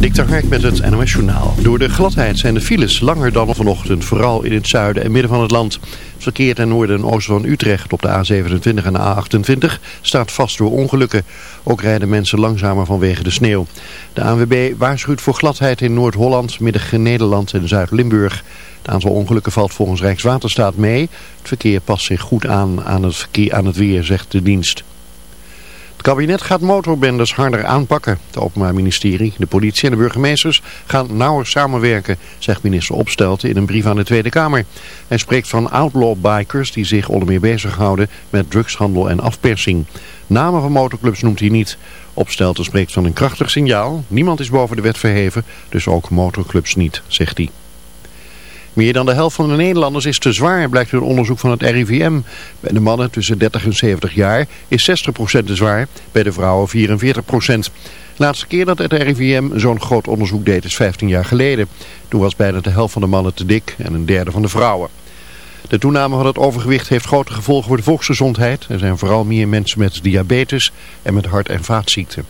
Dik Hark met het NOS Journaal. Door de gladheid zijn de files langer dan vanochtend, vooral in het zuiden en midden van het land. Het verkeer ten noorden en oosten van Utrecht op de A27 en de A28 staat vast door ongelukken. Ook rijden mensen langzamer vanwege de sneeuw. De ANWB waarschuwt voor gladheid in Noord-Holland, Midden-Nederland en Zuid-Limburg. Het aantal ongelukken valt volgens Rijkswaterstaat mee. Het verkeer past zich goed aan aan het, verkeer, aan het weer, zegt de dienst. Het kabinet gaat motorbenders harder aanpakken. Het Openbaar Ministerie, de politie en de burgemeesters gaan nauwer samenwerken, zegt minister Opstelten in een brief aan de Tweede Kamer. Hij spreekt van outlaw bikers die zich onder meer bezighouden met drugshandel en afpersing. Namen van motorclubs noemt hij niet. Opstelten spreekt van een krachtig signaal. Niemand is boven de wet verheven, dus ook motorclubs niet, zegt hij. Meer dan de helft van de Nederlanders is te zwaar, blijkt uit onderzoek van het RIVM. Bij de mannen tussen 30 en 70 jaar is 60% te zwaar, bij de vrouwen 44%. De laatste keer dat het RIVM zo'n groot onderzoek deed is 15 jaar geleden. Toen was bijna de helft van de mannen te dik en een derde van de vrouwen. De toename van het overgewicht heeft grote gevolgen voor de volksgezondheid. Er zijn vooral meer mensen met diabetes en met hart- en vaatziekten.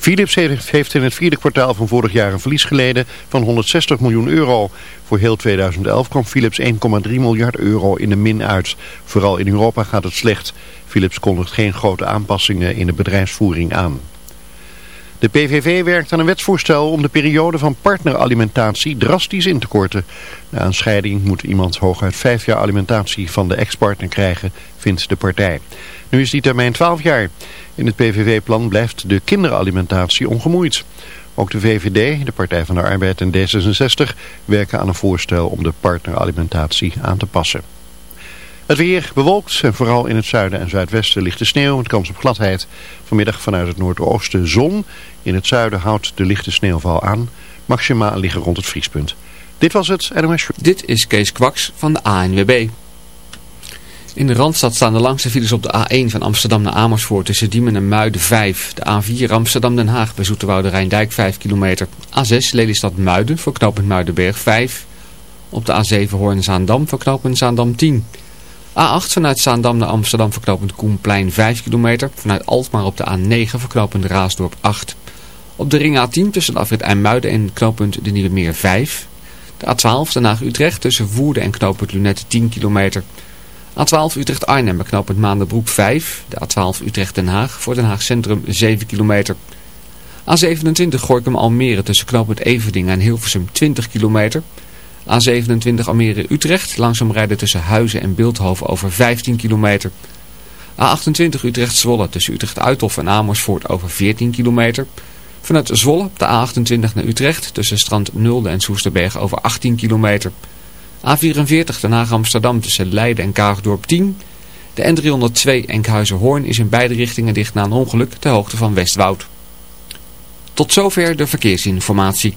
Philips heeft in het vierde kwartaal van vorig jaar een verlies geleden van 160 miljoen euro. Voor heel 2011 kwam Philips 1,3 miljard euro in de min uit. Vooral in Europa gaat het slecht. Philips kondigt geen grote aanpassingen in de bedrijfsvoering aan. De PVV werkt aan een wetsvoorstel om de periode van partneralimentatie drastisch in te korten. Na een scheiding moet iemand hooguit vijf jaar alimentatie van de ex-partner krijgen, vindt de partij. Nu is die termijn 12 jaar. In het PVV-plan blijft de kinderalimentatie ongemoeid. Ook de VVD, de Partij van de Arbeid en D66 werken aan een voorstel om de partneralimentatie aan te passen. Het weer bewolkt en vooral in het zuiden en zuidwesten ligt de sneeuw met kans op gladheid. Vanmiddag vanuit het noordoosten zon. In het zuiden houdt de lichte sneeuwval aan. Maxima liggen rond het vriespunt. Dit was het NOS Dit is Kees Kwaks van de ANWB. In de Randstad staan de langste files op de A1 van Amsterdam naar Amersfoort tussen Diemen en Muiden 5. De A4 Amsterdam-Den Haag bij Zoeterwoude Rijndijk 5 kilometer. A6 Lelystad Muiden voor knooppunt Muidenberg 5. Op de A7 Hoorn-Zaandam voor Zaandam 10. A8 vanuit Zaandam naar Amsterdam voor knooppunt Koenplein 5 kilometer. Vanuit Alkmaar op de A9 voor knooppunt Raasdorp 8. Op de ring A10 tussen de afrit IJmuiden en knooppunt De Nieuwe Meer 5. De A12 Den Haag-Utrecht tussen Woerden en knooppunt Lunette 10 kilometer. A12 Utrecht-Arnhem bij knooppunt Maandenbroek 5. De A12 Utrecht-Den Haag voor Den Haag Centrum 7 kilometer. A27 Gorkum-Almere tussen knooppunt Everdingen en Hilversum 20 kilometer. A27 Almere-Utrecht langzaam rijden tussen Huizen en Beeldhoven over 15 kilometer. A28 Utrecht-Zwolle tussen Utrecht-Uithof en Amersfoort over 14 kilometer. Vanuit Zwolle op de A28 naar Utrecht tussen Strand Nulde en Soesterberg over 18 kilometer. A44 Den Haag Amsterdam tussen Leiden en Kaagdorp 10. De N302 Enkhuizen-Hoorn is in beide richtingen dicht na een ongeluk ter hoogte van Westwoud. Tot zover de verkeersinformatie.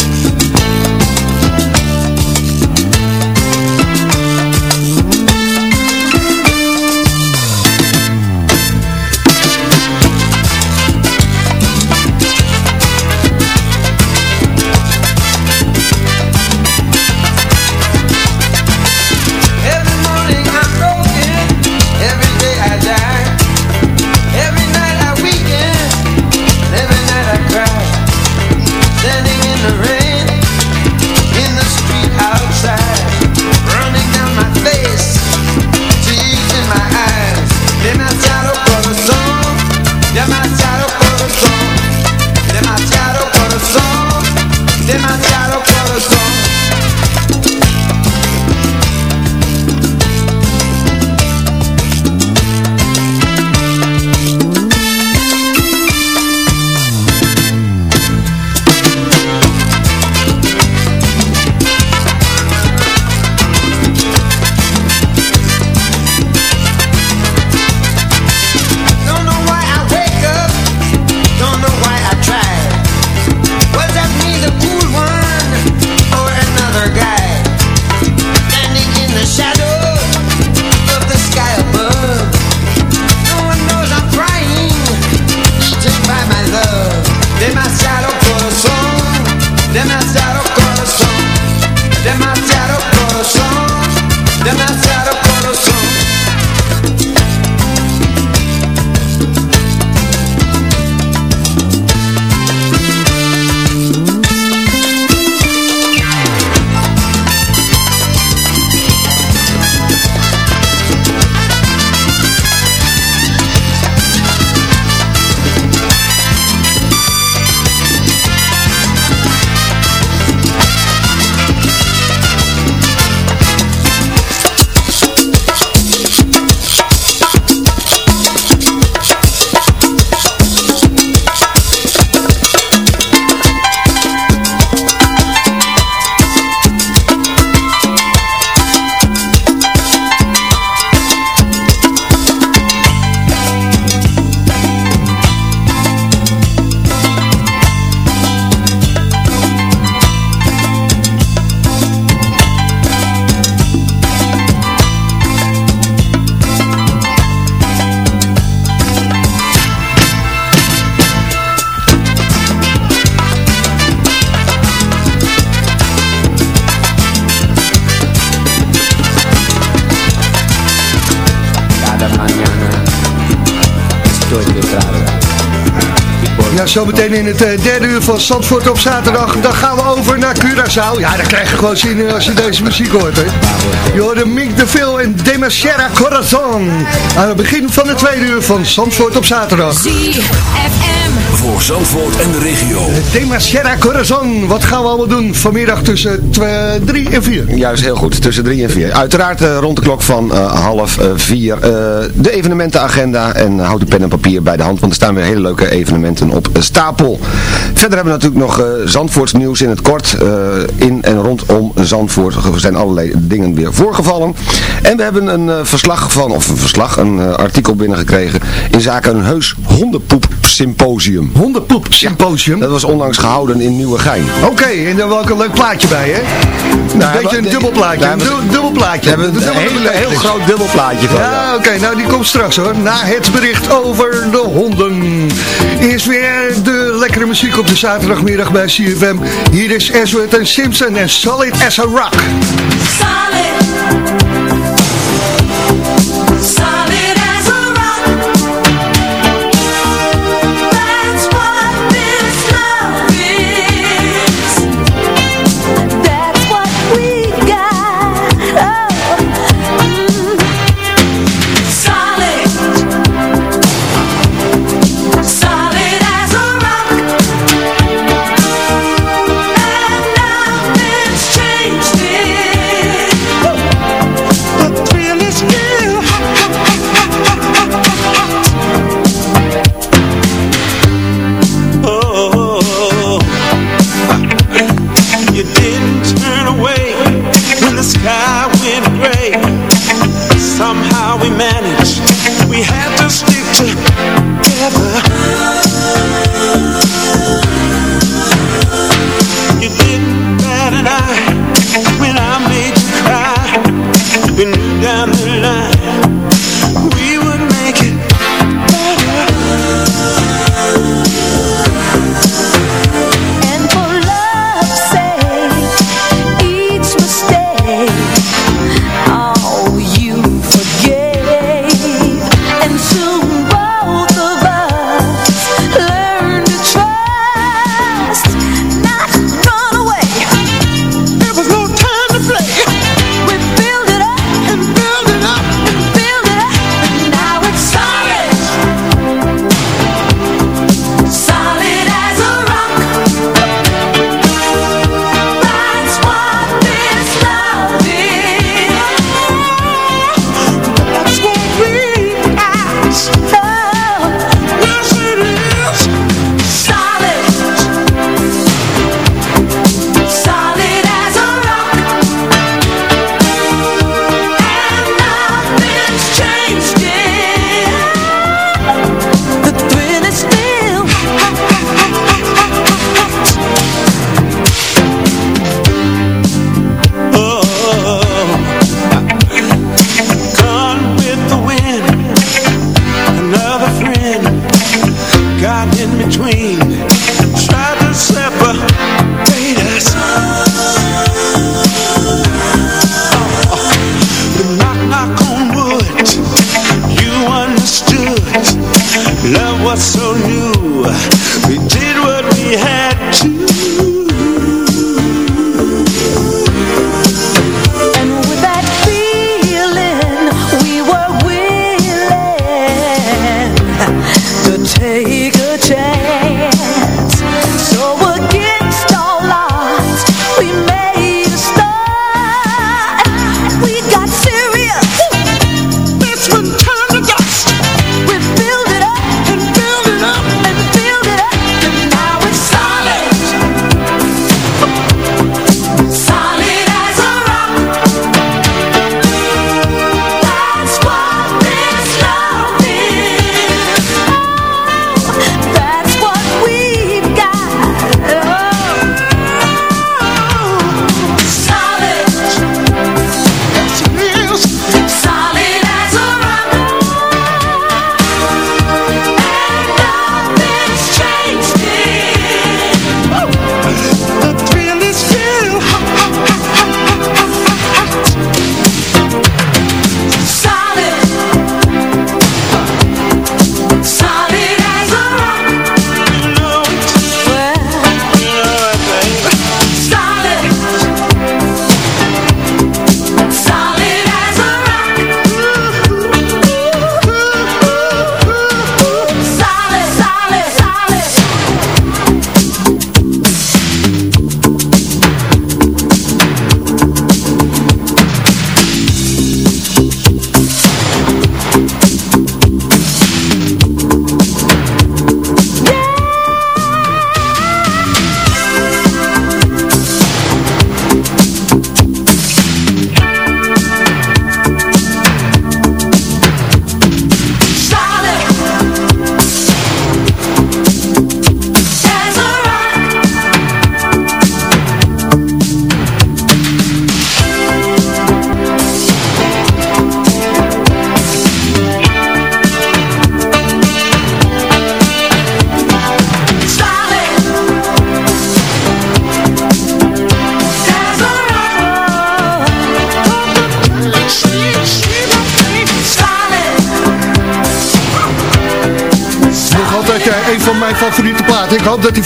Zometeen in het eh, derde uur van Zandvoort op zaterdag. Dan gaan we over naar Curaçao. Ja, daar krijg je gewoon zin in als je deze muziek hoort. Hè. Je hoorde Mink de Veel en Demasiera Corazon. Aan het begin van het tweede uur van Zandvoort op zaterdag. Voor Zandvoort en de regio. Demasiera Corazon. Wat gaan we allemaal doen vanmiddag tussen 3 en 4? Juist heel goed, tussen drie en vier. Uiteraard eh, rond de klok van eh, half eh, vier eh, de evenementenagenda. En houd de pen en papier bij de hand, want er staan weer hele leuke evenementen op stapel. Verder hebben we natuurlijk nog eh Zandvoorts nieuws in het kort. eh, in en rondom Zandvoort er zijn allerlei dingen weer voorgevallen. En we hebben een eh, verslag van, of een verslag, een eh, artikel binnengekregen in zaken een heus hondenpoep symposium. Hondenpoep symposium. Dat was onlangs gehouden in Nieuwegein. Oké, en dan wel ook een leuk plaatje bij, hè? Nou, een beetje een dubbel plaatje. een dubbel plaatje. We hebben een Dubbel- heel, heel dubbel- groot dubbelplaatje van. Ja, oké, nou die komt straks hoor. Na het bericht over de honden. Eerst weer de lekkere muziek op de zaterdagmiddag bij CFM. Hier is Ezra en Simpson en Solid as a Rock. Solid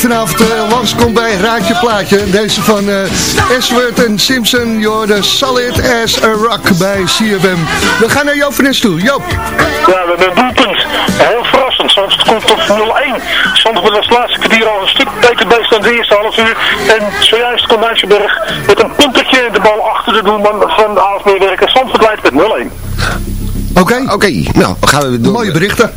vanavond uh, langskomt bij Raadje Plaatje. Deze van uh, Ashworth en Simpson, joh, de Solid as a Rock bij CFM. We gaan naar Joop van Nes toe. Joop. Ja, we hebben een doelpunt. Heel verrassend. Soms komt tot 0-1. Zandvoort was het laatste kwartier al een stuk beter bezig dan de eerste half uur. En zojuist komt Nijsselberg met een puntertje de bal achter de doelman van de AFB-werker. Zandvoort leidt met 0-1. Oké. Oké, nou gaan we weer door. Mooie berichten.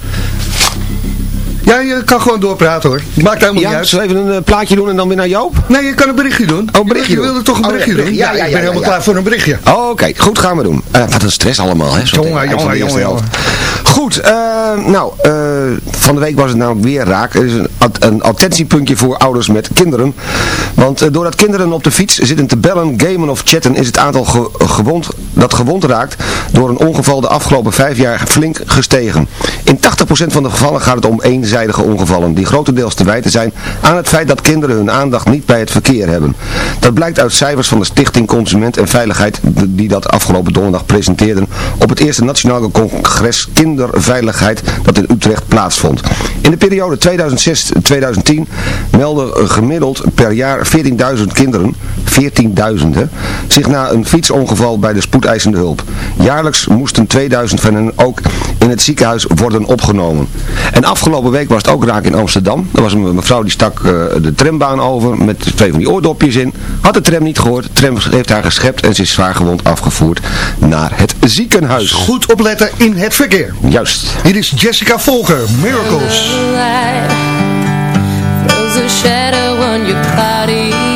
Ja, je kan gewoon doorpraten hoor. Maakt helemaal Ja, niet uit. zullen we even een eh, plaatje doen en dan weer naar Joop? Nee, je kan een berichtje doen. Oh, berichtje Je wilde toch een Oh, berichtje doen? ja, Ja, ja, ik ben helemaal klaar voor een berichtje. Oké, goed gaan we doen. Eh, wat een stress allemaal, hè? zo Jongen, jongen, jongen. Goed, eh, nou, van de week was het namelijk weer raak. Er is een, een attentiepuntje voor ouders met kinderen. Want eh, doordat kinderen op de fiets zitten te bellen, gamen of chatten, is het aantal ge- gewond, dat gewond raakt door een ongeval de afgelopen vijf jaar flink gestegen. In 80% van de gevallen gaat het om eenzijdige ongevallen, die grotendeels te wijten zijn aan het feit dat kinderen hun aandacht niet bij het verkeer hebben. Dat blijkt uit cijfers van de Stichting Consument en Veiligheid, die dat afgelopen donderdag presenteerden op het eerste Nationale Congres Kinderveiligheid dat in Utrecht plaatsvond. In de periode 2006-2010 melden gemiddeld per jaar 14.000 kinderen, 14.000 hè, zich na een fietsongeval bij de spoedeisende hulp. Jaarlijks moesten 2000 van hen ook in het ziekenhuis worden opgenomen. En afgelopen week was het ook raak in Amsterdam. Er was een mevrouw die stak eh, de trambaan over met twee van die oordopjes in. Had de tram niet gehoord. De tram heeft haar geschept en ze is zwaar gewond afgevoerd naar het ziekenhuis. Goed opletten in het verkeer. Juist. Hier is Jessica Volger, Miracles. A shadow on your cloudy.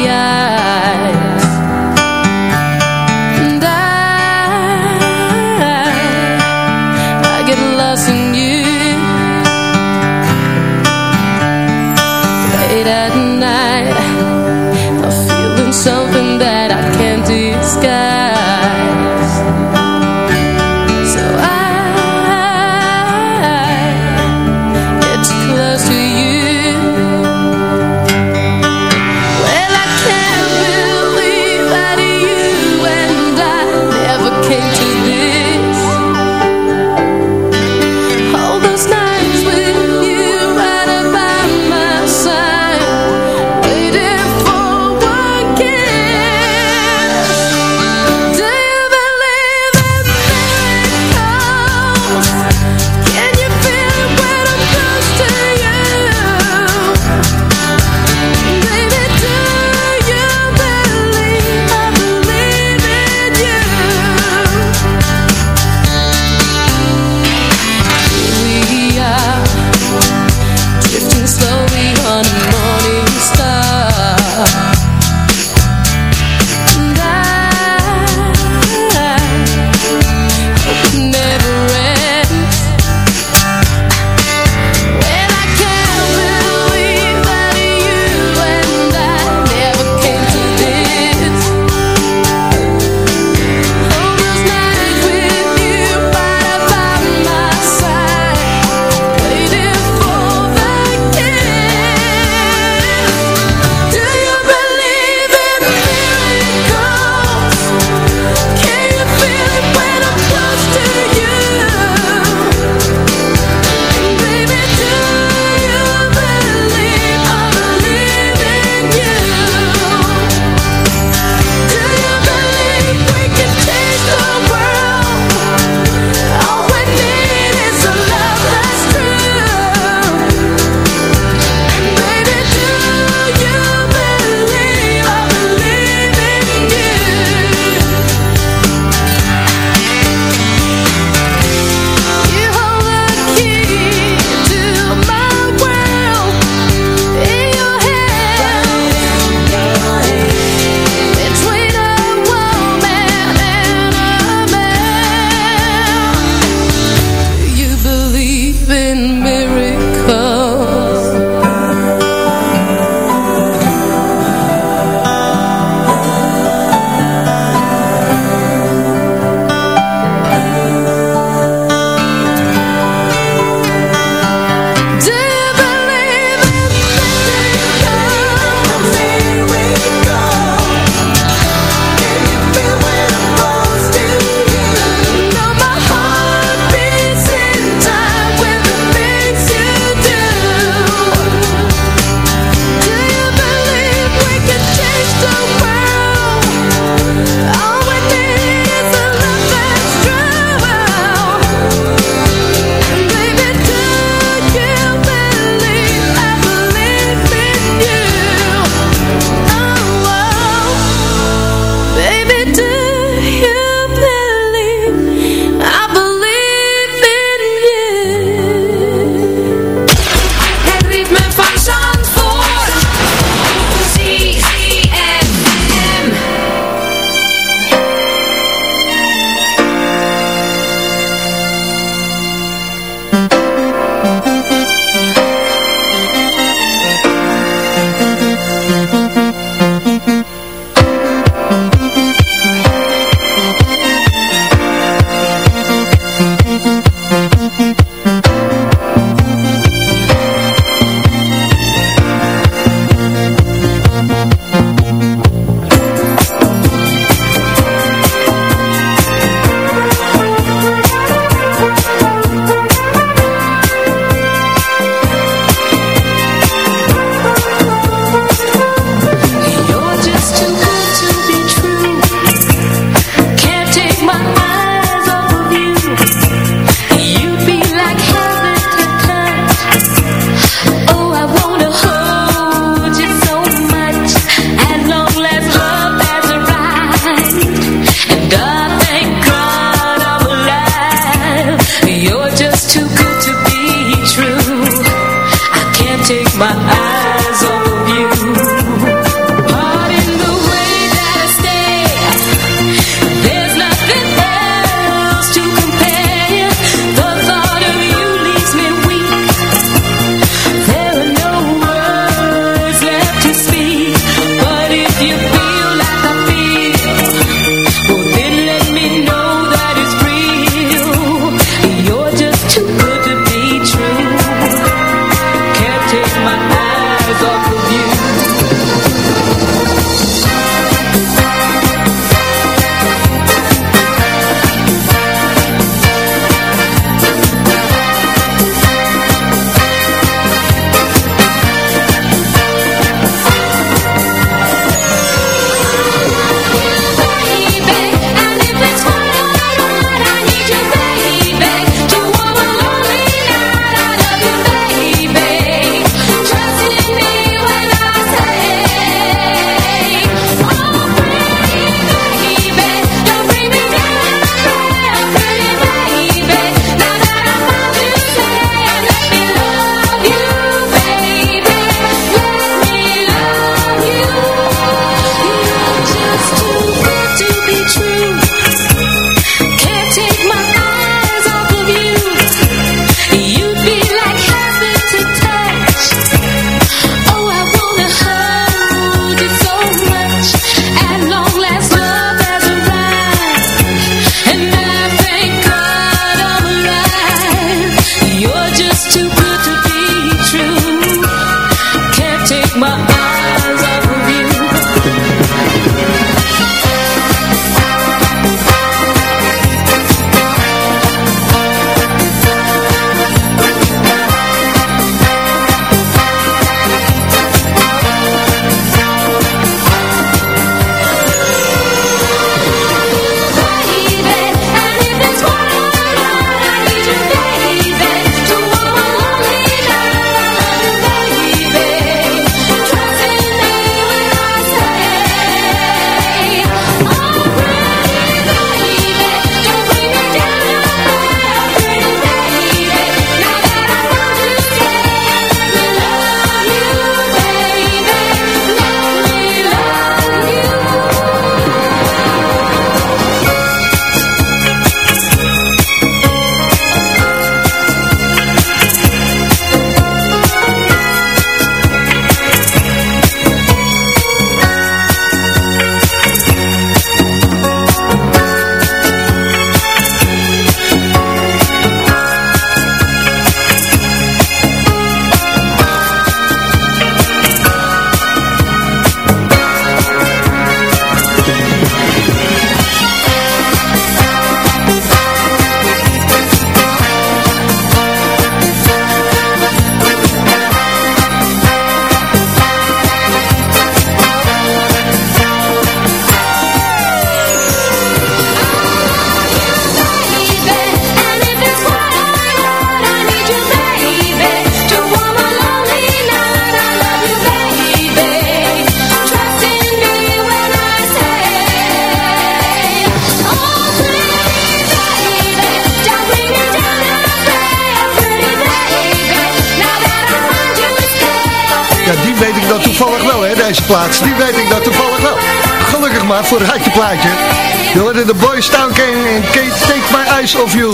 Plaats. Die weet ik dat toevallig wel. Gelukkig maar voor het plaatje. Je hoorde de Boys Town King en Take My Eyes Off You.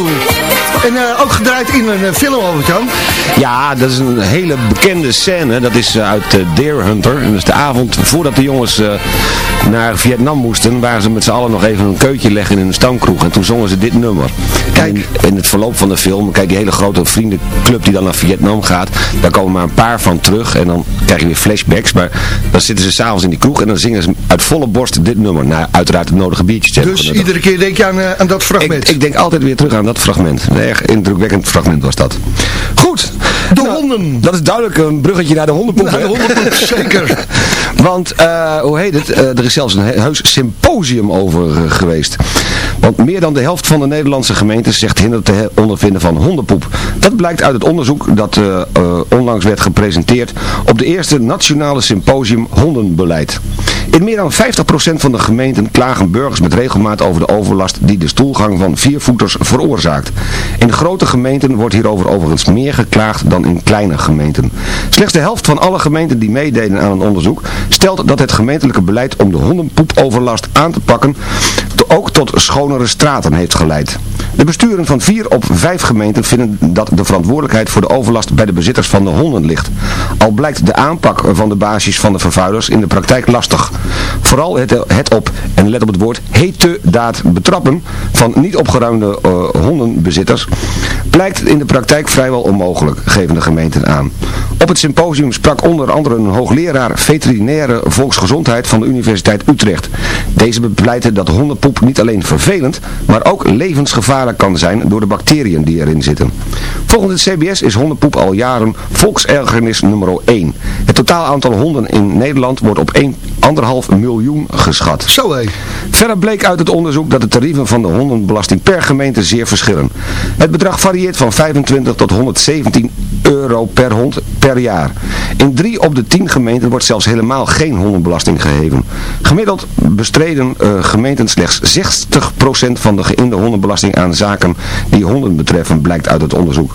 En eh, ook gedraaid in een uh, film, Albert-Jan. Ja, dat is een hele bekende scène. Dat is uh, uit Deer Hunter. En dat is de avond voordat de jongens naar Vietnam moesten, waren ze met z'n allen nog even een keutje leggen in een stamkroeg. En toen zongen ze dit nummer. Kijk. In, in, het verloop van de film, kijk die hele grote vriendenclub die dan naar Vietnam gaat, daar komen maar een paar van terug. En dan krijg je weer flashbacks. Maar dan zitten ze s'avonds in die kroeg en dan zingen ze uit volle borst dit nummer. Nou, uiteraard het nodige biertje. Dus iedere keer denk je aan, aan dat fragment? Ik, ik, denk altijd weer terug aan dat fragment. Een erg indrukwekkend fragment was dat. Goed. De nou, honden. Dat is duidelijk een bruggetje naar de hondenpoep. Naar de hondenpoep, zeker. Want, uh, hoe heet het? Uh, er is zelfs een heus symposium over uh, geweest. Want meer dan de helft van de Nederlandse gemeentes zegt hinder te ondervinden van hondenpoep. Dat blijkt uit het onderzoek dat onlangs werd gepresenteerd op de eerste nationale symposium hondenbeleid. In meer dan 50% van de gemeenten klagen burgers met regelmaat over de overlast die de stoelgang van viervoeters veroorzaakt. In grote gemeenten wordt hierover overigens meer geklaagd dan in kleine gemeenten. Slechts de helft van alle gemeenten die meededen aan het onderzoek stelt dat het gemeentelijke beleid om de hondenpoepoverlast aan te pakken ook tot schonere straten heeft geleid. De besturen van vier op vijf gemeenten vinden dat de verantwoordelijkheid voor de overlast bij de bezitters van de honden ligt. Al blijkt de aanpak van de basis van de vervuilers in de praktijk lastig. Vooral het, het op, en let op het woord, hete daad betrappen van niet opgeruimde uh, hondenbezitters blijkt in de praktijk vrijwel onmogelijk, geven de gemeenten aan. Op het symposium sprak onder andere een hoogleraar veterinaire volksgezondheid van de Universiteit Utrecht. Deze bepleitte dat hondenpoep niet alleen vervelend, maar ook levensgevaarlijk kan zijn door de bacteriën die erin zitten. Volgens het CBS is hondenpoep al jaren volksergernis nummer 1. Het totaal aantal honden in Nederland wordt op 1,5 miljoen geschat. Zo hé. Verder bleek uit het onderzoek dat de tarieven van de hondenbelasting per gemeente zeer verschillen. Het bedrag varieert van 25 tot 117 euro per hond per jaar. In drie op de tien gemeenten wordt zelfs helemaal geen hondenbelasting geheven. Gemiddeld bestreden uh, gemeenten slechts 60% van de geïnde hondenbelasting aan zaken die honden betreffen, blijkt uit het onderzoek.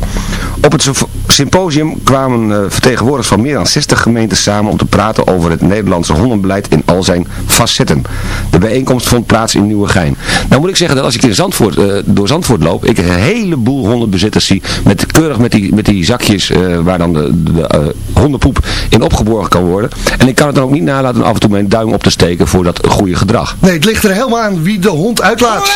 Op het symposium kwamen uh, vertegenwoordigers van meer dan 60 gemeenten samen om te praten over het Nederlandse hondenbeleid in al zijn facetten. De bijeenkomst vond plaats in Nieuwegein. Nou moet ik zeggen dat als ik in Zandvoort, uh, door Zandvoort loop, ik een heleboel hondenbezitters zie, met, keurig met die, met die zakjes waar dan de, de hondenpoep in opgeborgen kan worden. En ik kan het dan ook niet nalaten om af en toe mijn duim op te steken voor dat goede gedrag. Nee, het ligt er helemaal aan wie de hond uitlaat.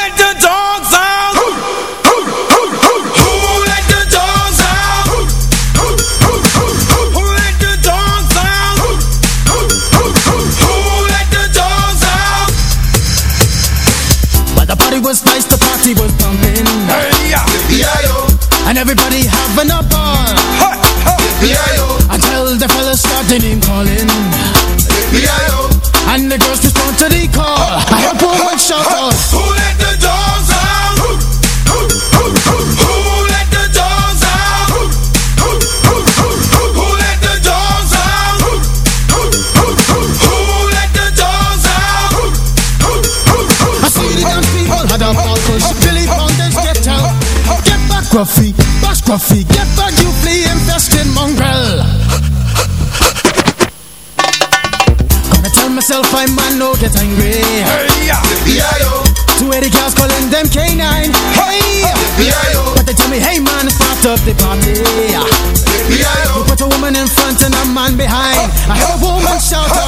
And everybody having a ball. Hey. Until the fellas started name calling. And the girls respond to the call. I heard woman shout out. Who let the dogs out? Who, who, who, who, who let the dogs out? Who, who, who, who, who, who let the dogs out? Who, who, who, who, who let the dogs out? Who, who, who, who, I see the young people had a ball push. Billy Fountains get out. Get back, Gruffy. Get back, you flea infested mongrel. I'm gonna tell myself, I'm man, no get angry. Hey, yeah. B.I.O. Two eighty girls calling them K9. Hey, B.I.O. But they tell me, hey man, start up the party. B.I.O. You put a woman in front and a man behind. I heard a woman shout out,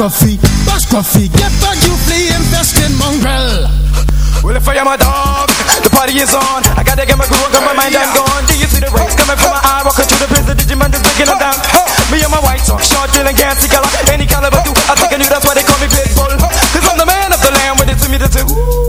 Gruffy. Bash Gruffy. Get back, you flea infested mongrel. Well, if I am a dog, The party is on. I gotta get my groove on, my mind I'm gone. Do you see the rays coming from my eye? Walking through the prison, Digimon just breaking them down. Me and my white talk, short, drilling, gassy color. Any caliber do, I think I knew that's why they call me Pitbull. Cause I'm the man of the land with it to me to do.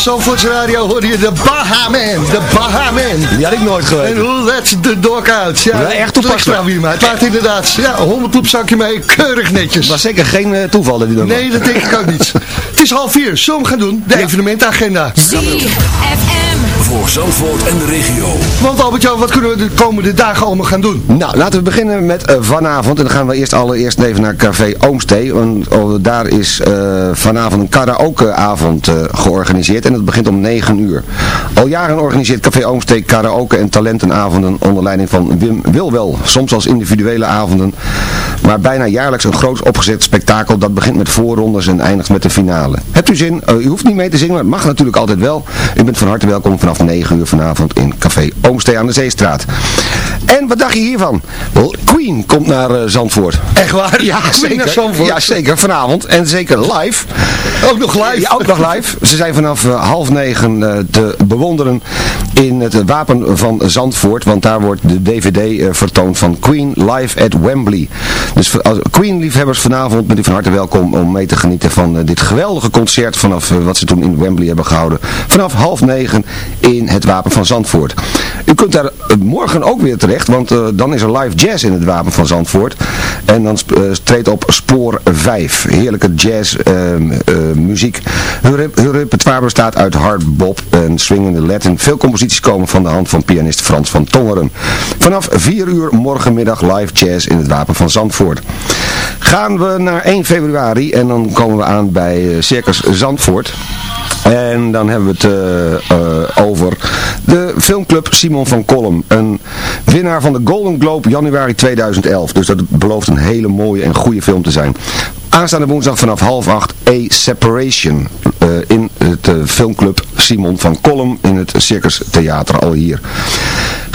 Zandvoorts Radio hoor je de Bahaman. De Bahaman. Die had ik nooit En geweten. hoe let the dog out. Ja, Ja, echt toepasselijk. maar. Het maakt inderdaad, ja, 100 poepzakje mee, keurig netjes. was zeker geen eh, toeval dat die dan Nee, dat denk ik ook niet. Het is half vier, zullen we gaan doen? De evenementagenda. ZFM. Voor Zandvoort en de regio. Want Albert-Jan, wat kunnen we de komende dagen allemaal gaan doen? Nou, laten we beginnen met eh, vanavond. En dan gaan we eerst allereerst even naar Café Oomstee. Want oh, daar is eh, vanavond een karaokeavond eh georganiseerd. En dat begint om 9 uur. Al jaren organiseert Café Oomstee karaoke en talentenavonden onder leiding van Wim Wilwel. Soms als individuele avonden. Maar bijna jaarlijks een groot opgezet spektakel. Dat begint met voorrondes en eindigt met de finale. Hebt u zin? U hoeft niet mee te zingen, maar het mag natuurlijk altijd wel. U bent van harte welkom vanaf 9 uur vanavond in Café Oomstee aan de Zeestraat. En wat dacht je hiervan? Queen komt naar eh, Zandvoort. Echt waar? Ja, Queen zeker. naar Zandvoort? Ja, zeker. Vanavond. En zeker live. Ook nog live? Ja, ook nog live. Ze zijn vanaf eh, half negen eh, te bewonderen in het wapen van Zandvoort. Want daar wordt de DVD vertoond van Queen live at Wembley. Dus Queen-liefhebbers vanavond bent u van harte welkom om mee te genieten van dit geweldige concert vanaf wat ze toen in Wembley hebben gehouden. Vanaf half negen in het wapen van Zandvoort. U kunt daar eh, morgen ook weer terecht, want eh, dan is er live jazz in het wapen van Zandvoort. En dan eh, treedt op spoor 5. Heerlijke jazz eh, muziek. Hun, hun repertoire bestaat uit hard bop en swingende Latin. Veel composities komen van de hand van pianist Frans van Tongeren. Vanaf 4 uur morgenmiddag live jazz in het wapen van Zandvoort. Gaan we naar 1 februari en dan komen we aan bij Circus Zandvoort. En dan hebben we het eh, eh, over de filmclub Simon van Kolm. Een winnaar van de Golden Globe januari 2011. Dus dat belooft een hele mooie en goede film te zijn. Aanstaande woensdag vanaf half acht A Separation eh, in het filmclub Simon van Kolm in het Circus Theater al hier.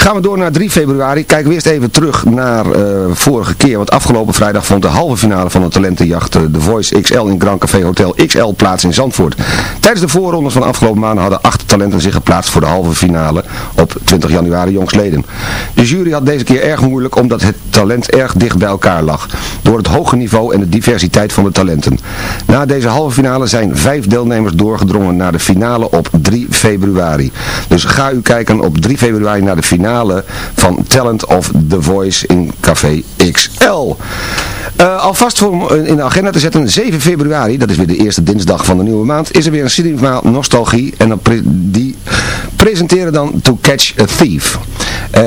Gaan we door naar 3 februari. Kijken we eerst even terug naar eh, vorige keer. Want afgelopen vrijdag vond de halve finale van de talentenjacht eh, The Voice XL in Grand Café Hotel XL plaats in Zandvoort. Tijdens de voorrondes van afgelopen maanden hadden acht talenten zich geplaatst voor de halve finale op 20 januari jongstleden. De jury had deze keer erg moeilijk omdat het talent erg dicht bij elkaar lag. Door het hoge niveau en de diversiteit van de talenten. Na deze halve finale zijn vijf deelnemers doorgedrongen naar de finale op 3 februari. Dus ga u kijken op 3 februari naar de finale van Talent of The Voice in Café XL. Eh, alvast voor in de agenda te zetten, 7 februari, dat is weer de eerste dinsdag van de nieuwe maand, is er weer een cinema Nostalgie. En dan die presenteren dan To Catch a Thief. Eh,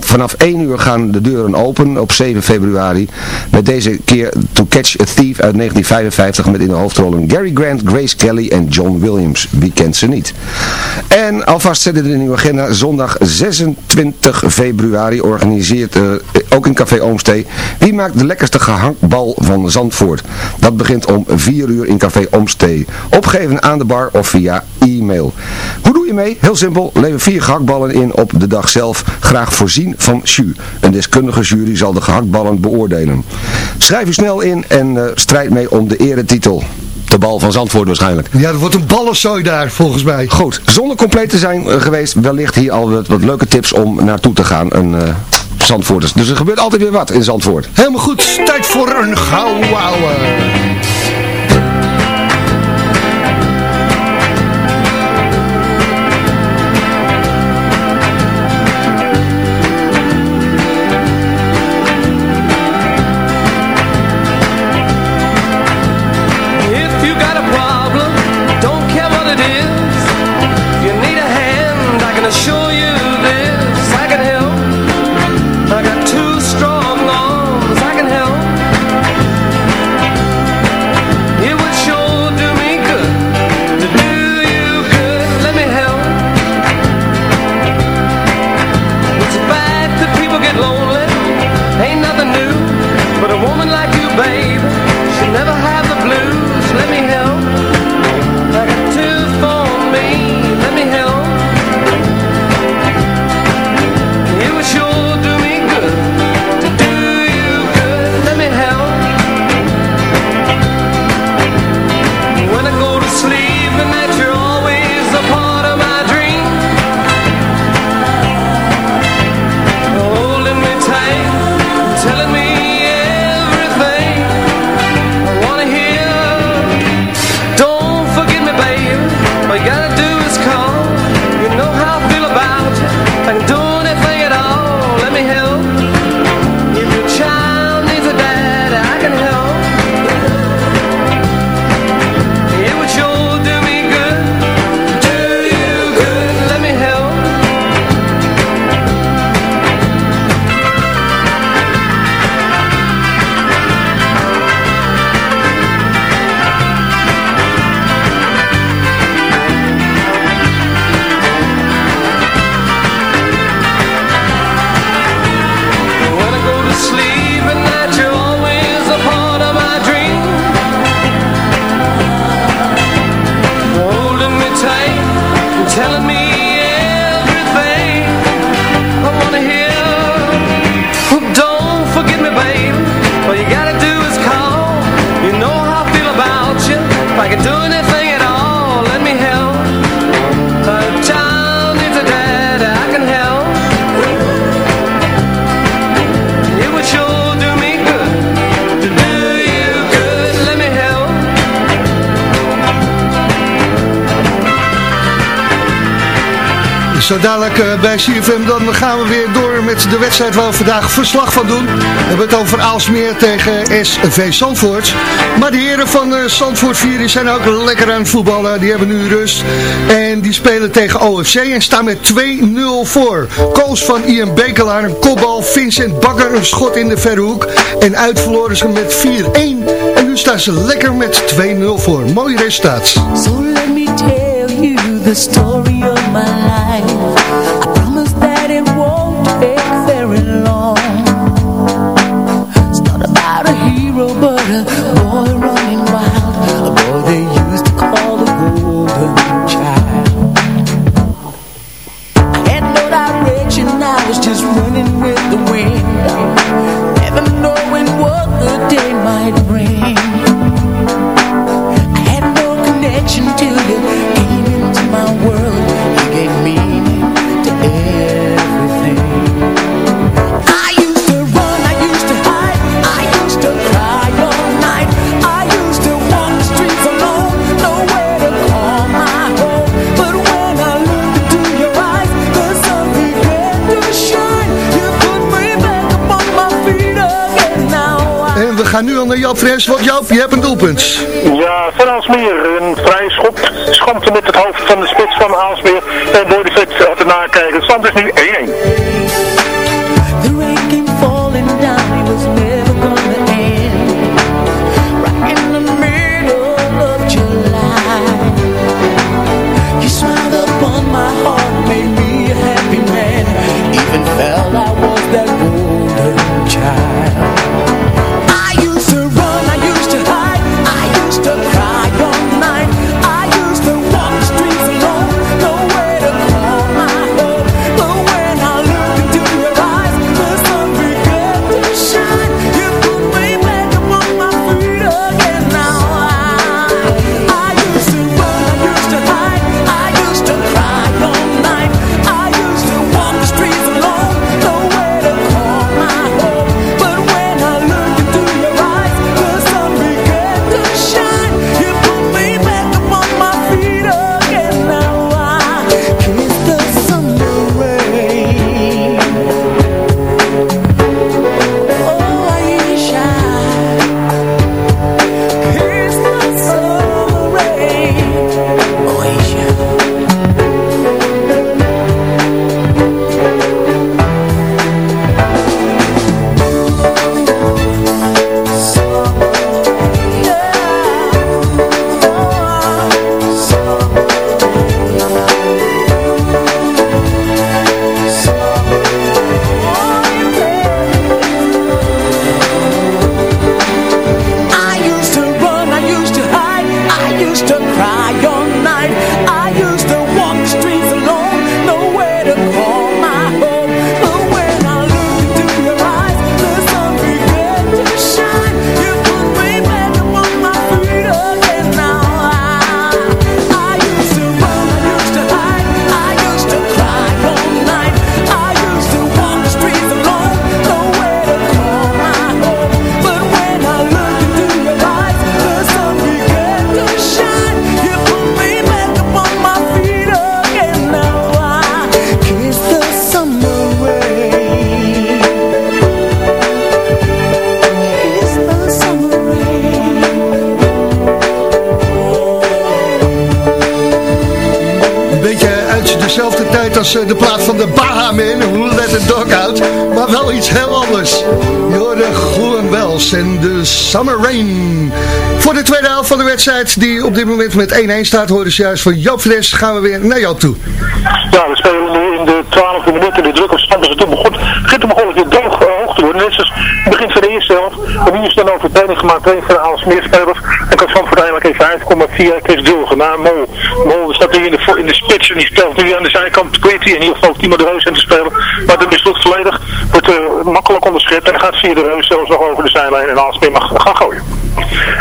vanaf 1 uur gaan de deuren open op 7 februari. Met deze keer To Catch a Thief uit 1955 met in de hoofdrollen Gary Grant, Grace Kelly en John Williams. Wie kent ze niet? En alvast zetten we in nieuwe agenda zondag 26 februari organiseert eh, ook in Café Oomstee. Wie maakt de lekkerste gehaktbal van Zandvoort? Dat begint om 4 uur in Café Oomstee. Opgeven aan de bar of via e-mail. Hoe doe je mee? Heel simpel. Lever vier gehaktballen in op de dag zelf. Graag voorzien van jus. Een deskundige jury zal de gehaktballen beoordelen. Schrijf u snel in en eh, strijd mee om de eretitel. De bal van Zandvoort waarschijnlijk. Ja, er wordt een ballenzooi daar, volgens mij. Goed, zonder compleet te zijn eh, geweest, wellicht hier al wat, wat leuke tips om naartoe te gaan. Een eh Zandvoorters. Dus er gebeurt altijd weer wat in Zandvoort. Helemaal goed, tijd voor een gauw Eh, bij CFM. Dan gaan we weer door met de wedstrijd waar we vandaag verslag van doen. We hebben het over Aalsmeer tegen SV Zandvoort. Maar de heren van eh, Zandvoort 4 zijn ook lekker aan het voetballen. Die hebben nu rust. En die spelen tegen OFC en staan met 2-0 voor. Koos van Ian Bekelaar, een kopbal. Vincent Bakker, een schot in de verre hoek. En uitverloren ze met 4-1. En nu staan ze lekker met 2-0 voor. Mooi resultaat. Let me tell you the story of my life. but a boy wrong. Joop je hebt een doelpunt. Ja, van Aalsmeer, een vrije schop, schompte met het hoofd van de spits van Aalsmeer. En Bodyfit had te nakijken, stand is nu 1-1. Die op dit moment met 1-1 staat, horen ze dus juist van Jan Fles. Gaan we weer naar jou toe. Ja, we spelen nu in de 12e minuut de druk op stand is het toen begon. Gitte om het weer droog uh, hoog te worden. Net zoals het van de eerste helft. En nu is dan overtreding gemaakt tegen als meerspelers. En kan Frank eigenlijk even uitkomen via Chris Dulgen naar Mol. Mol staat nu in de, in de spits en die speelt nu aan de zijkant Quitty. In ieder geval Timo de Reus aan te spelen. Maar dat is mislukt volledig makkelijk onderschept en gaat via de reus zelfs nog over de zijlijn en Aalsmeer mag gaan gooien.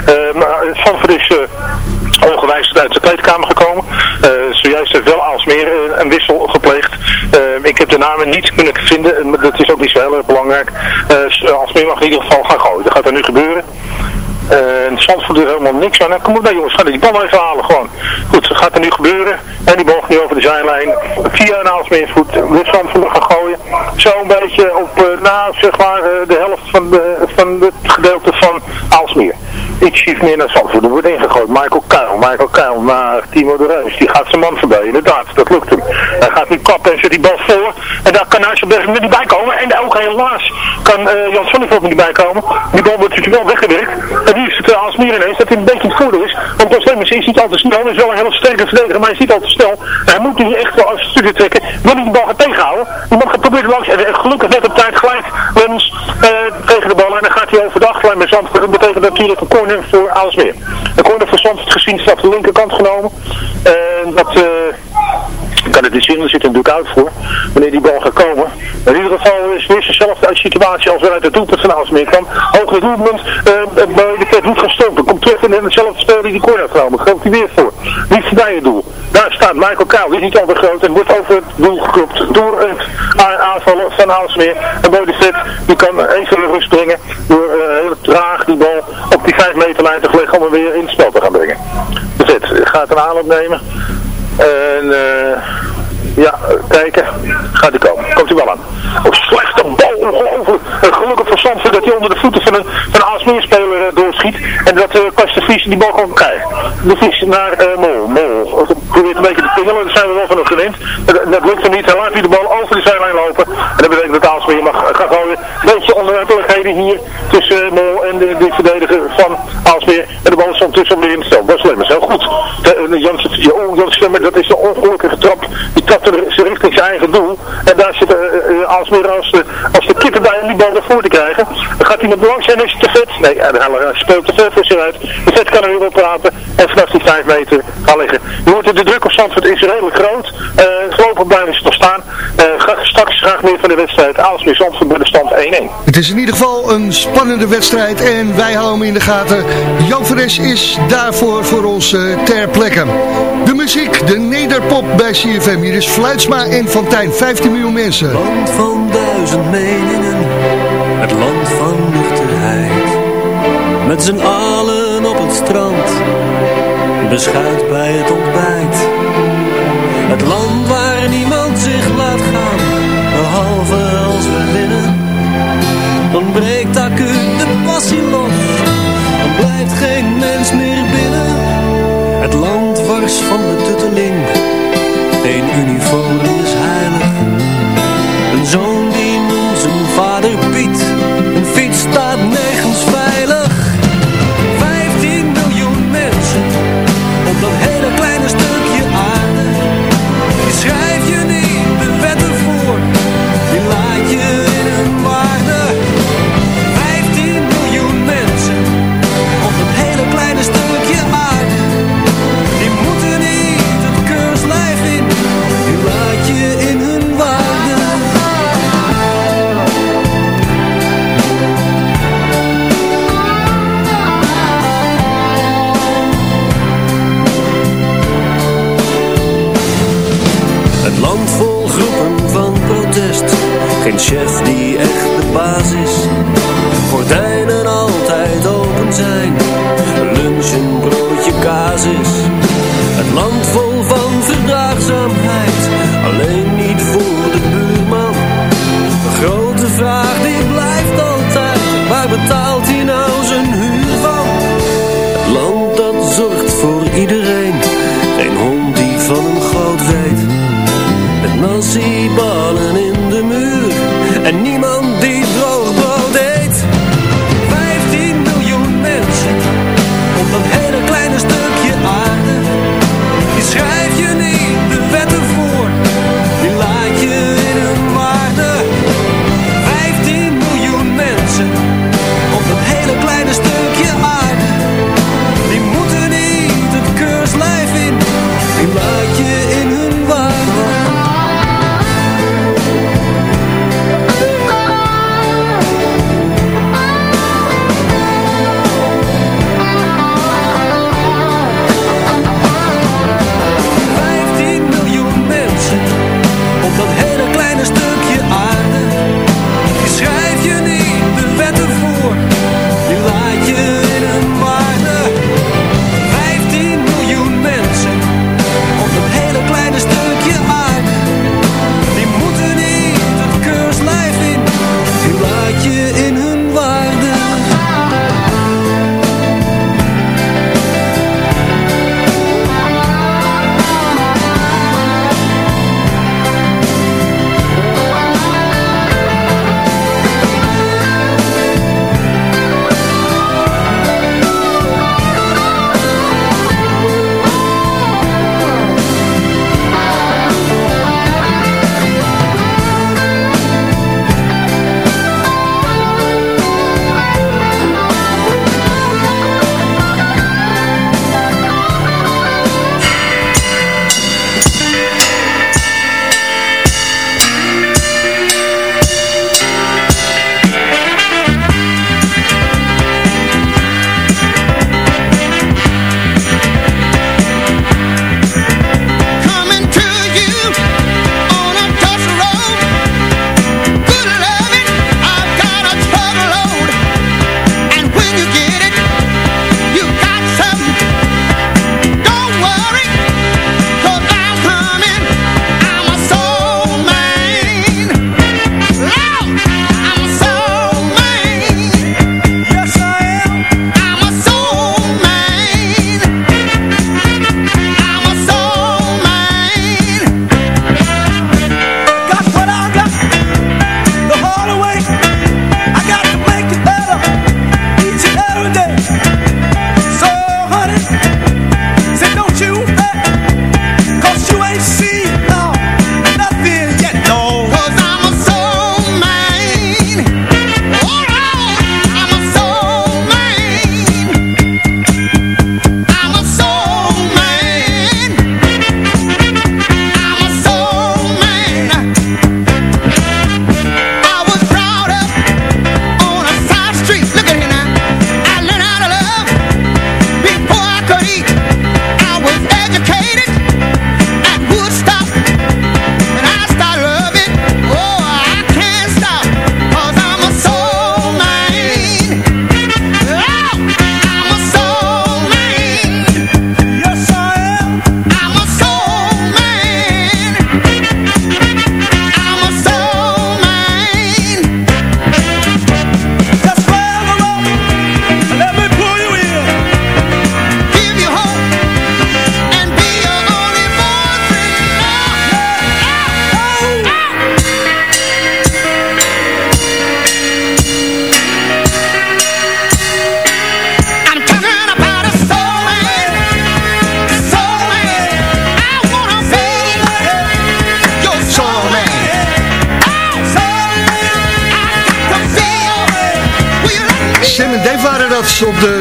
Ehm, nou, eh, uh, maar Sanford is eh, ongewijzigd uit de kleedkamer gekomen. Uh, zojuist heeft wel Aalsmeer een, een wissel gepleegd. Ehm, ik heb de namen niet kunnen vinden, maar dat is ook niet zo heel erg belangrijk. Aalsmeer mag in ieder geval gaan gooien. Dat gaat er nu gebeuren. En Zandvoort doet helemaal niks aan. Kom op, nou jongens, ga die bal even halen gewoon. Goed, dat gaat er nu gebeuren. En die bal ging over de zijlijn. Via een Aalsmeersvoet wil Zandvoort gaan gooien. Zo een beetje op, uh, na zeg maar, uh, de helft van, van het gedeelte van Aalsmeer. Iets meer naar Zandvoort. Er wordt ingegooid. Michael Kuil. Michael Kuil naar Timo de Reus. Die gaat zijn man voorbij. Inderdaad, dat lukt hem. Hij gaat nu kappen en zet die bal voor. En daar kan er niet bij komen. En ook helaas kan uh, Jan Sonneveld niet bij komen. Die bal wordt natuurlijk wel weggewerkt. En nu is het uh, Aalsmeer ineens dat hij een beetje het is. Want Lemmers is niet al te snel. Hij is wel een hele sterke verdediger, maar hij is niet al te snel. Hij moet nu echt wel als studie trekken. Wil hij die bal gaan tegenhouden. Die man gaat proberen langs. En gelukkig net op tijd gelijk uh, tegen de bal. En dan gaat hij over de achterlijn met Zandvoort. Dat betekent natuurlijk een corner voor Aalsmeer. Een corner voor Zandvoort gezien staat de linkerkant genomen. En dat... Kan het niet zien, er zit een natuurlijk uit voor, wanneer die bal gaat komen. In ieder geval is het weer dezelfde situatie als waaruit het doelpunt van Aalsmeer kwam. Hoge doelpunt, uh, bij de stoppen, komt terug en hetzelfde speler die die corner genomen, geloof hij weer voor. Niet voorbij het doel. Daar staat Michael Kuil, die is niet al groot en wordt over het doel geklopt door het aanvallen van Aalsmeer. En Boy de Vet, die kan even in rust brengen door uh, heel traag die bal op die 5 meter lijn te leggen om hem weer in het spel te gaan brengen. De gaat een aanloop nemen. En uh, ja, kijken. Gaat hij komen. Komt hij wel aan. Oh, slechte bal. Ongelooflijk. Gelukkig voor Zandvoort dat hij onder de voeten van een, van Aalsmeerspeler uh, doorschiet. En dat uh, de die bal kan krijgen. De Vries naar uh, Mol. Mol. Probeert een beetje te pingelen. Daar zijn we wel van op gewend. Dat, lukt hem niet. Hij laat hij de bal over de zijlijn lopen. En dat betekent dat Aalsmeer mag gaan gooien. Een beetje onwerkelijkheden hier tussen Mol en de, de verdediger van Aalsmeer. En de bal is ondertussen weer in het stel. Dat is Lemmers. Heel goed. Jans Stemmer, dat is de ongelukkige trap. Die trapte richting zijn eigen doel. En daar zit uh, uh, Aalsmeer als de, als de kippen bij die bal ervoor te krijgen. Dan gaat hij met langs en is te vet. Nee, hij speelt te ver voor zich uit. De vet kan er weer op praten. En vanaf die 5 meter gaan liggen. Je hoort de druk op Zandvoort is redelijk groot. Uh, voorlopig blijven ze nog staan. Straks graag meer van de wedstrijd. Aalsmeer Zandvoort bij de stand 1-1. Het is in ieder geval een spannende wedstrijd. En wij houden hem in de gaten. Jan Veres is daarvoor voor ons uh, ter plekke. De muziek, de nederpop bij CFM. Hier is Fluitsma en Fontijn. 15 miljoen mensen. Land van duizend meningen. Het land van nuchterheid. Met z'n allen op het strand. Beschuit bij het ontbijt. Het land waar niemand zich laat. Behalve als we winnen. Dan breekt acuut de passie los. Dan blijft geen mens meer binnen. Het land wars van de tutteling. Geen uniform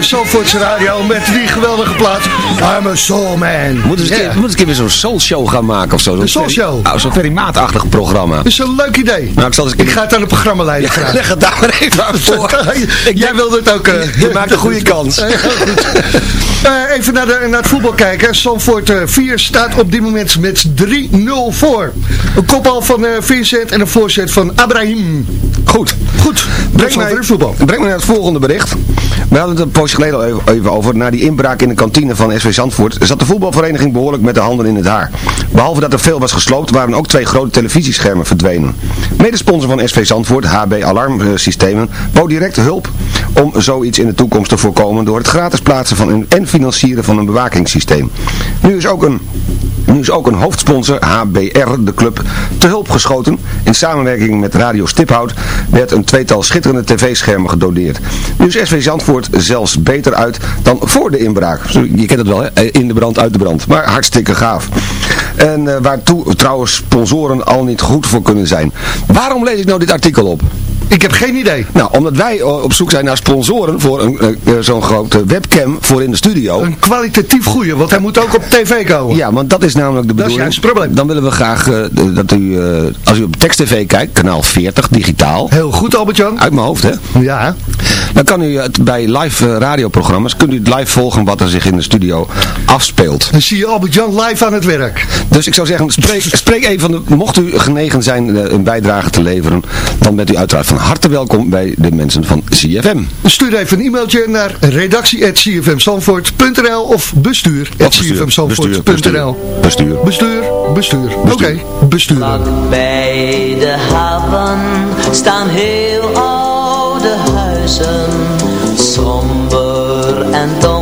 Zandvoortse radio met die geweldige plaat. I'm a soul man. Moeten Ja. yeah. moet eens een keer weer zo'n soul show gaan maken of zo. Een soul show? Nou, zo'n very maatachtig programma. Dat is een leuk idee. Nou, ik zal eens een Ik ga het aan de programmaleider Ja, leg het daar maar even aan voor. Jij wilde het ook. eh, Je maakt een goede kans. Eh, goed. Eh, even naar, de, naar het voetbal kijken. Zandvoort eh, 4 staat op dit moment met 3-0 voor. Een kopbal van eh, Vincent en een voorzet van Abraham. Goed. Goed, breng mij het voetbal. Breng me naar het volgende bericht. We hadden het een poosje geleden al even- over. Na die inbraak in de kantine van SV Zandvoort zat de voetbalvereniging behoorlijk met de handen in het haar. Behalve dat er veel was gesloopt, waren ook twee grote televisieschermen verdwenen. Medesponsor van SV Zandvoort, HB Alarmsystemen, bood direct hulp om zoiets in de toekomst te voorkomen door het gratis plaatsen van een, en financieren van een bewakingssysteem. Nu is ook een nu is ook een hoofdsponsor, HBR, de club, te hulp geschoten. In samenwerking met Radio Stiphout werd een tweetal schitterende tv-schermen gedoneerd. Nu is SV Zandvoort zelfs beter uit dan voor de inbraak. Je kent het wel, hè? In de brand, uit de brand. Maar hartstikke gaaf. En eh, waartoe trouwens sponsoren al niet goed voor kunnen zijn. Waarom lees ik nou dit artikel op? Ik heb geen idee. Nou, omdat wij eh, op zoek zijn naar sponsoren voor een, eh, zo'n grote webcam voor in de studio. Een kwalitatief goeie, want hij moet ook op tv komen. Ja, want dat is namelijk de Dat is bedoeling. juist het probleem. Dan willen we graag dat u, als u op Text TV kijkt, kanaal 40, digitaal. Heel goed, Albert-Jan. Uit mijn hoofd, hè? Ja. Dan kan u het bij live radioprogramma's, kunt u het live volgen wat er zich in de studio afspeelt. Dan zie je Albert-Jan live aan het werk. Dus ik zou zeggen, spreek, spreek even van de, mocht u genegen zijn een bijdrage te leveren, dan bent u uiteraard van harte welkom bij de mensen van CFM. Stuur even een e-mailtje naar redactie.cfmzandvoort.nl of bestuur.cfmzandvoort.nl Bestuur. Bestuur, bestuur. Oké, bestuur. Bij de haven staan heel oude huizen, somber en donker,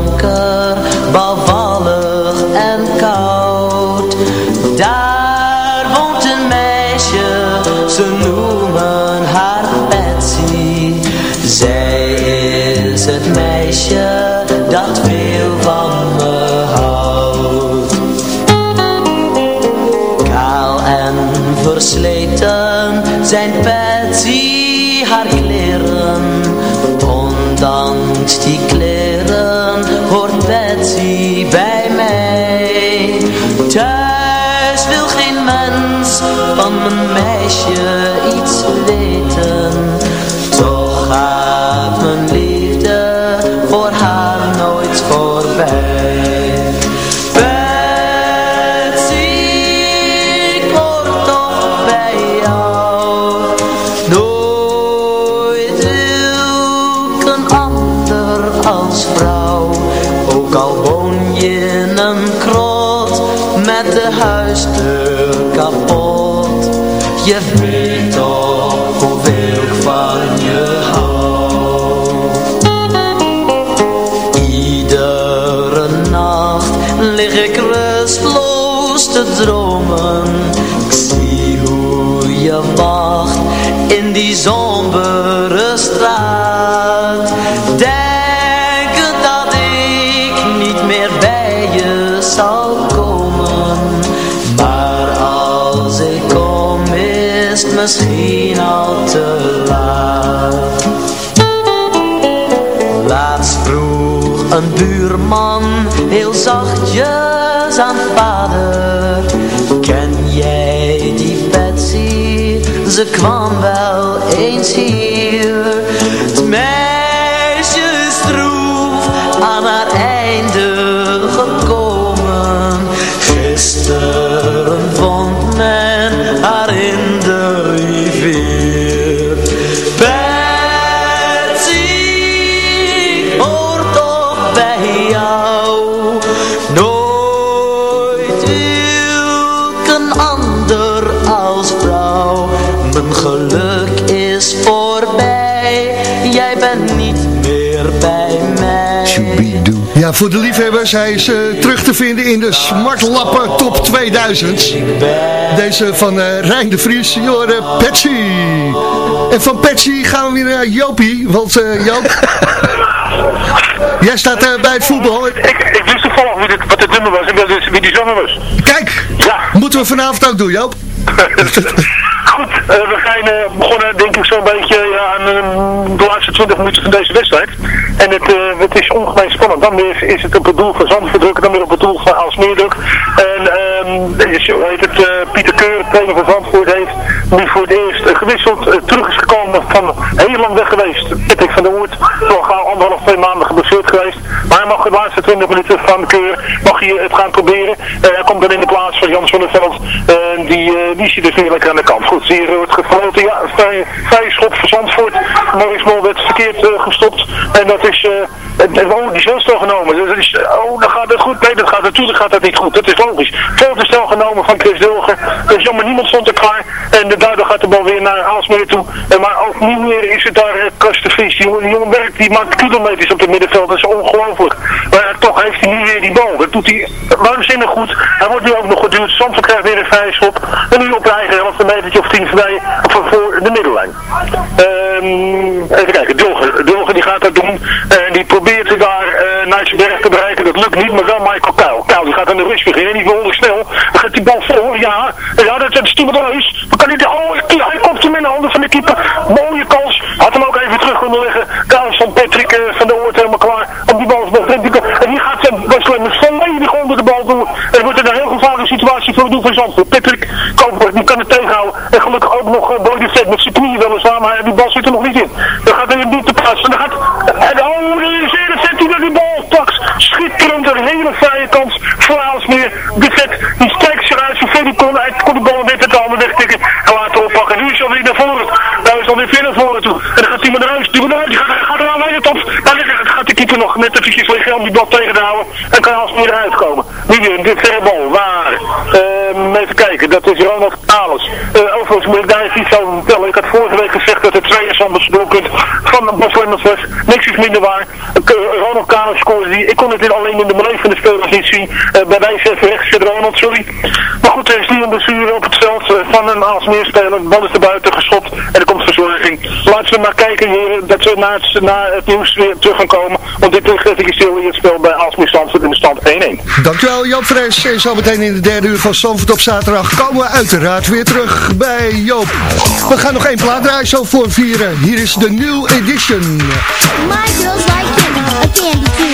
zijn Patsy Je weet toch hoeveel ik van je hou. Iedere nacht lig ik rustloos te dromen. Ik zie hoe je wacht in die sombere zachtjes aan vader Ken jij die Betsy? Ze kwam wel eens hier mij Ja, voor de liefhebbers, hij is eh, terug te vinden in de Smartlappen Top 2000. Deze van eh Rijn de Vries, Jorde Patsy. En van Patsy gaan we weer naar Jopie, want eh Joop... Jij staat eh, bij het voetbal. Ik, ik wist toevallig wie dit, wat dit nummer was en wie, dit- wie die zanger was. Kijk, Ja. moeten we vanavond ook doen, Joop. Goed eh, we zijn eh, begonnen denk ik zo'n beetje ja, aan eh, de laatste 20 minuten van deze wedstrijd. En het, het is ongemeen spannend. Dan is, is het op het doel van Zandvoort druk, dan weer op het doel van Alsmeer druk. En ehm is, heet het, Pieter Keur, trainer van Zandvoort, heeft nu voor het eerst gewisseld. eh, gekomen van heel lang weg geweest. Patrick van der Hoort, al gauw anderhalf, twee maanden geblesseerd geweest. Maar hij mag de laatste 20 minuten van Keur, mag hij het gaan proberen. Eh, hij komt dan in de plaats van Jans van der Veld. En die, eh, die zit dus nu lekker aan de kant. Goed, hier wordt gefloten. Ja, vrije, vrije schop voor Zandvoort. Mol werd verkeerd eh, gestopt. En dat is, eh het- het- oh, die is genomen. Dus dat is, oh, dan gaat het goed. Nee, dat gaat natuurlijk gaat dat niet goed. Dat is logisch. Foto stel genomen van Chris Dulger. Dus jammer, niemand stond er klaar. En de daardoor gaat de bal weer naar Aalsmeer toe. En maar ook niet meer is het daar Kast de Vries. Die, jongen- die jongen werkt, die maakt kilometers op het middenveld. Dat is ongelooflijk. Maar eh, toch heeft hij nu weer die bal. Dat doet hij waanzinnig goed. Hij wordt nu ook nog geduwd. Zandvoort krijgt weer een vrije schop. En nu op de eigen helft een metertje of tien voorbij. Voor, voor de middellijn. Ehm, even kijken. Dulger. Dulger die gaat dat doen. En die probeert daar eh naar zijn berg te bereiken. Dat lukt niet, maar wel Michael Kuil. Kuil die gaat aan de rust beginnen. Die behoorlijk snel. Dan gaat die bal voor. Ja, ja dat, is de Reus. Dan kan hij de, oh, hij komt hem in de handen van de keeper. Mooie kans. Had hem ook even terug kunnen leggen. Kuil van Patrick eh, van der Oort helemaal klaar. Om die bal. En die gaat zijn Wesley volledig onder de bal door. En wordt het een heel gevaarlijke situatie voor het doel van Zandvoort. Patrick Koopberg, die kan het tegenhouden. En gelukkig ook nog uh, Boy de Vet met zijn knieën weliswaar, maar die bal zit er nog niet in. Dan gaat hij niet te plaatsen. Dan gaat, en oh, de zeer vet die de bal pakt. Schitterend, een hele vrije kans voor Aalsmeer. De Vet, die strijkt zich uit zoveel die kon. Hij kon de bal net met de handen wegtikken en laten oppakken. Nu is hij alweer naar voren. Nou is alweer weer naar voren toe. En dan gaat Timo de Reus, Timo de Reus, die gaat, gaat er aan het op. Dan gaat de keeper nog net eventjes liggen om die bal tegen te houden. En kan Aalsmeer eruit komen. Nu weer een verre bal, waar? Ehm, even kijken, dat is Ronald Alens. Uh, overigens moet ik daar iets over vertellen. Ik had vorige week gezegd dat het twee is van het doelpunt van de Boslemers was. Niks is minder waar. Eh, Ronald Kalens scoorde die. Ik kon het alleen in de belevende spelers niet zien. Eh, bij wijze even rechts zit Ronald, sorry. Maar goed, er is nu een blessure op het eh, van een Aalsmeer speler. De bal is er buiten geschopt en er komt verzorging. Laten we maar kijken heren, dat we na het, na het nieuws weer terug gaan komen. Want dit ligt stil in het spel bij Aalsmeer Zandvoort in de stand 1-1. Dankjewel Joop Fres. En zo meteen in de derde uur van Zandvoort op zaterdag komen we uiteraard weer terug bij Joop. We gaan nog één plaat draaien zo voor vieren. Hier is de New Edition. My girl's like candy, a candy